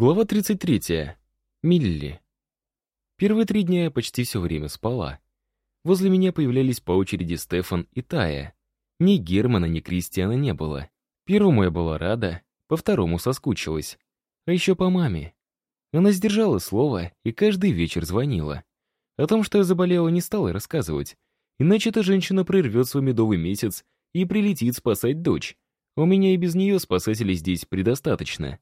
Глава 33. Милли. Первые три дня я почти все время спала. Возле меня появлялись по очереди Стефан и Тая. Ни Германа, ни Кристиана не было. Первому я была рада, по второму соскучилась. А еще по маме. Она сдержала слово и каждый вечер звонила. О том, что я заболела, не стала рассказывать. Иначе эта женщина прервет свой медовый месяц и прилетит спасать дочь. У меня и без нее спасателей здесь предостаточно.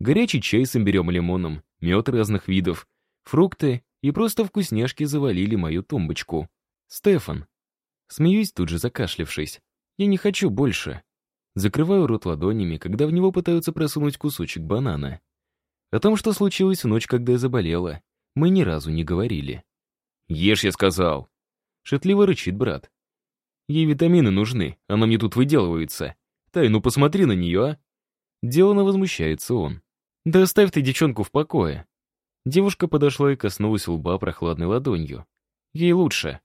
Горячий чай с имбирем и лимоном, мед разных видов, фрукты и просто вкусняшки завалили мою тумбочку. Стефан. Смеюсь, тут же закашлившись. Я не хочу больше. Закрываю рот ладонями, когда в него пытаются просунуть кусочек банана. О том, что случилось в ночь, когда я заболела, мы ни разу не говорили. «Ешь, я сказал!» Шутливо рычит брат. «Ей витамины нужны, она мне тут выделывается. Тай, ну посмотри на нее, а!» Делано возмущается он. «Да оставь ты девчонку в покое». Девушка подошла и коснулась лба прохладной ладонью. Ей лучше.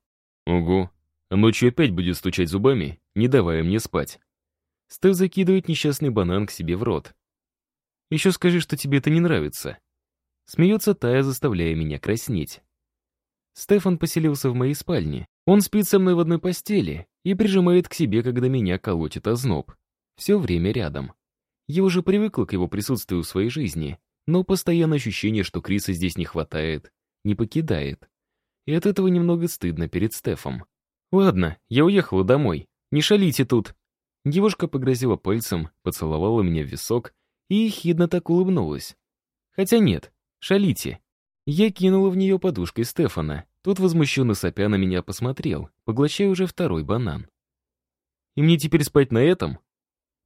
Угу. Ночью опять будет стучать зубами, не давая мне спать. Стеф закидывает несчастный банан к себе в рот. Еще скажи, что тебе это не нравится. Смеется Тая, заставляя меня краснеть. Стефан поселился в моей спальне. Он спит со мной в одной постели и прижимает к себе, когда меня колотит озноб. Все время рядом. Я уже привыкла к его присутствию в своей жизни, но постоянное ощущение, что Криса здесь не хватает, не покидает. И от этого немного стыдно перед Стефом. «Ладно, я уехала домой. Не шалите тут». Девушка погрозила пальцем, поцеловала меня в висок и ехидно так улыбнулась. «Хотя нет, шалите». Я кинула в нее подушкой Стефана. Тот возмущенно сопя на меня посмотрел, поглощая уже второй банан. «И мне теперь спать на этом?»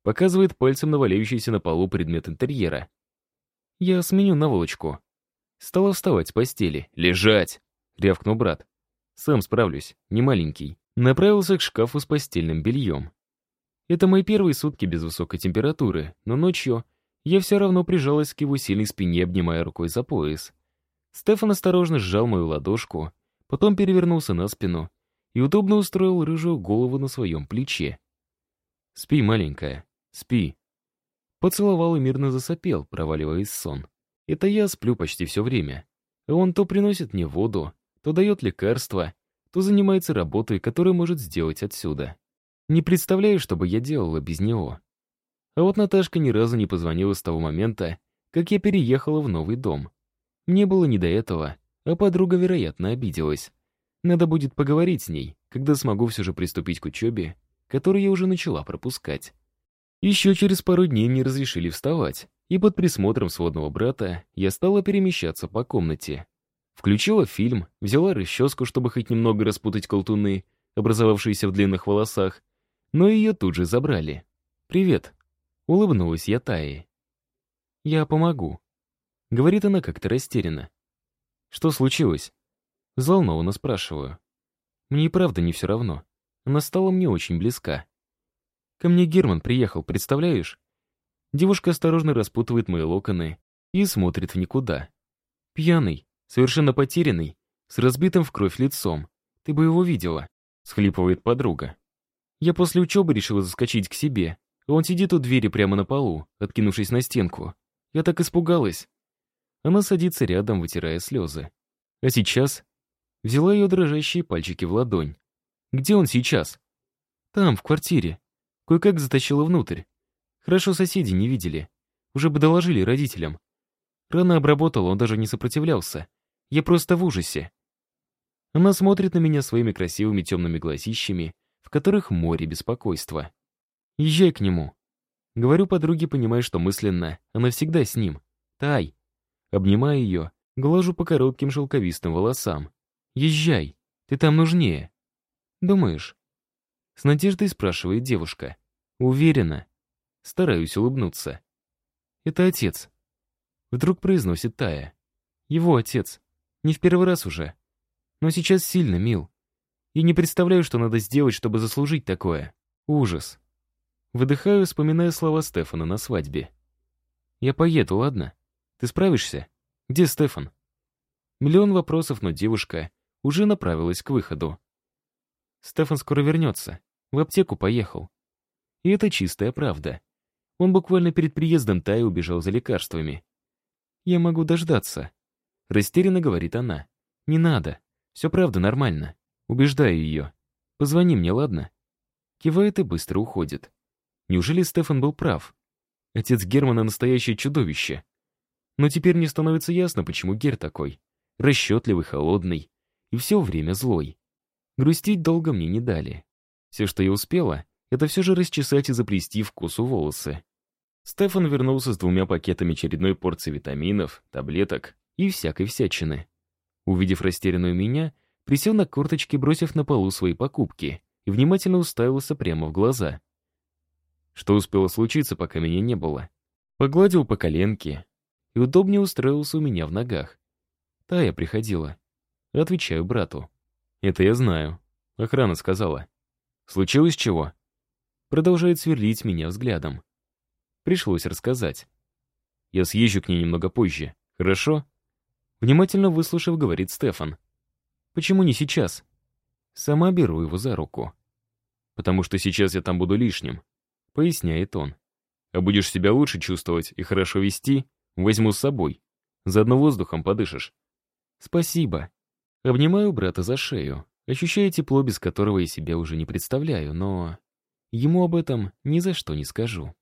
Показывает пальцем на на полу предмет интерьера. Я сменю наволочку. Стала вставать с постели. «Лежать!» — рявкнул брат. «Сам справлюсь, не маленький». Направился к шкафу с постельным бельем. Это мои первые сутки без высокой температуры, но ночью я все равно прижалась к его сильной спине, обнимая рукой за пояс. Стефан осторожно сжал мою ладошку, потом перевернулся на спину и удобно устроил рыжую голову на своем плече. «Спи, маленькая», Спи». Поцеловал и мирно засопел, проваливаясь в сон. Это я сплю почти все время. Он то приносит мне воду, то дает лекарства, то занимается работой, которую может сделать отсюда. Не представляю, что бы я делала без него. А вот Наташка ни разу не позвонила с того момента, как я переехала в новый дом. Мне было не до этого, а подруга, вероятно, обиделась. Надо будет поговорить с ней, когда смогу все же приступить к учебе, которую я уже начала пропускать. Еще через пару дней мне разрешили вставать, и под присмотром сводного брата я стала перемещаться по комнате. Включила фильм, взяла расческу, чтобы хоть немного распутать колтуны, образовавшиеся в длинных волосах, но ее тут же забрали. «Привет», — улыбнулась я Тае. «Я помогу», — говорит она как-то растерянно. «Что случилось?» Взволнованно спрашиваю. Мне и правда не все равно. Она стала мне очень близка. Ко мне Герман приехал, представляешь? Девушка осторожно распутывает мои локоны и смотрит в никуда. Пьяный, совершенно потерянный, с разбитым в кровь лицом. Ты бы его видела, схлипывает подруга. Я после учебы решила заскочить к себе. Он сидит у двери прямо на полу, откинувшись на стенку. Я так испугалась. Она садится рядом, вытирая слезы. А сейчас взяла ее дрожащие пальчики в ладонь. Где он сейчас? Там, в квартире. Кое-как затащила внутрь. Хорошо соседи не видели. Уже бы доложили родителям. Рано обработала, он даже не сопротивлялся. Я просто в ужасе. Она смотрит на меня своими красивыми темными глазищами, в которых море беспокойства. Езжай к нему. Говорю подруге, понимая, что мысленно она всегда с ним. Тай. Обнимаю ее, глажу по коротким шелковистым волосам. Езжай, ты там нужнее. Думаешь? С надеждой спрашивает девушка. Уверена. Стараюсь улыбнуться. Это отец. Вдруг произносит Тая. Его отец. Не в первый раз уже. Но сейчас сильно мил. Я не представляю, что надо сделать, чтобы заслужить такое. Ужас. Выдыхаю, вспоминая слова Стефана на свадьбе. Я поеду, ладно? Ты справишься? Где Стефан? Миллион вопросов, но девушка уже направилась к выходу. Стефан скоро вернется. В аптеку поехал. И это чистая правда. Он буквально перед приездом Тая убежал за лекарствами. «Я могу дождаться», — растерянно говорит она. «Не надо. Все правда нормально». Убеждаю ее. «Позвони мне, ладно?» Кивает и быстро уходит. Неужели Стефан был прав? Отец Германа — настоящее чудовище. Но теперь мне становится ясно, почему Гер такой. Расчетливый, холодный и все время злой. Грустить долго мне не дали. Все, что я успела, это все же расчесать и заплести в косу волосы. Стефан вернулся с двумя пакетами очередной порции витаминов, таблеток и всякой всячины. Увидев растерянную меня, присел на корточки, бросив на полу свои покупки, и внимательно уставился прямо в глаза. Что успело случиться, пока меня не было? Погладил по коленке и удобнее устроился у меня в ногах. Тая приходила. Отвечаю брату. Это я знаю. Охрана сказала. Случилось чего? Продолжает сверлить меня взглядом. Пришлось рассказать. Я съезжу к ней немного позже, хорошо? Внимательно выслушав, говорит Стефан. Почему не сейчас? Сама беру его за руку. Потому что сейчас я там буду лишним, поясняет он. А будешь себя лучше чувствовать и хорошо вести, возьму с собой. Заодно воздухом подышишь. Спасибо. Обнимаю брата за шею, ощущая тепло, без которого я себя уже не представляю, но ему об этом ни за что не скажу.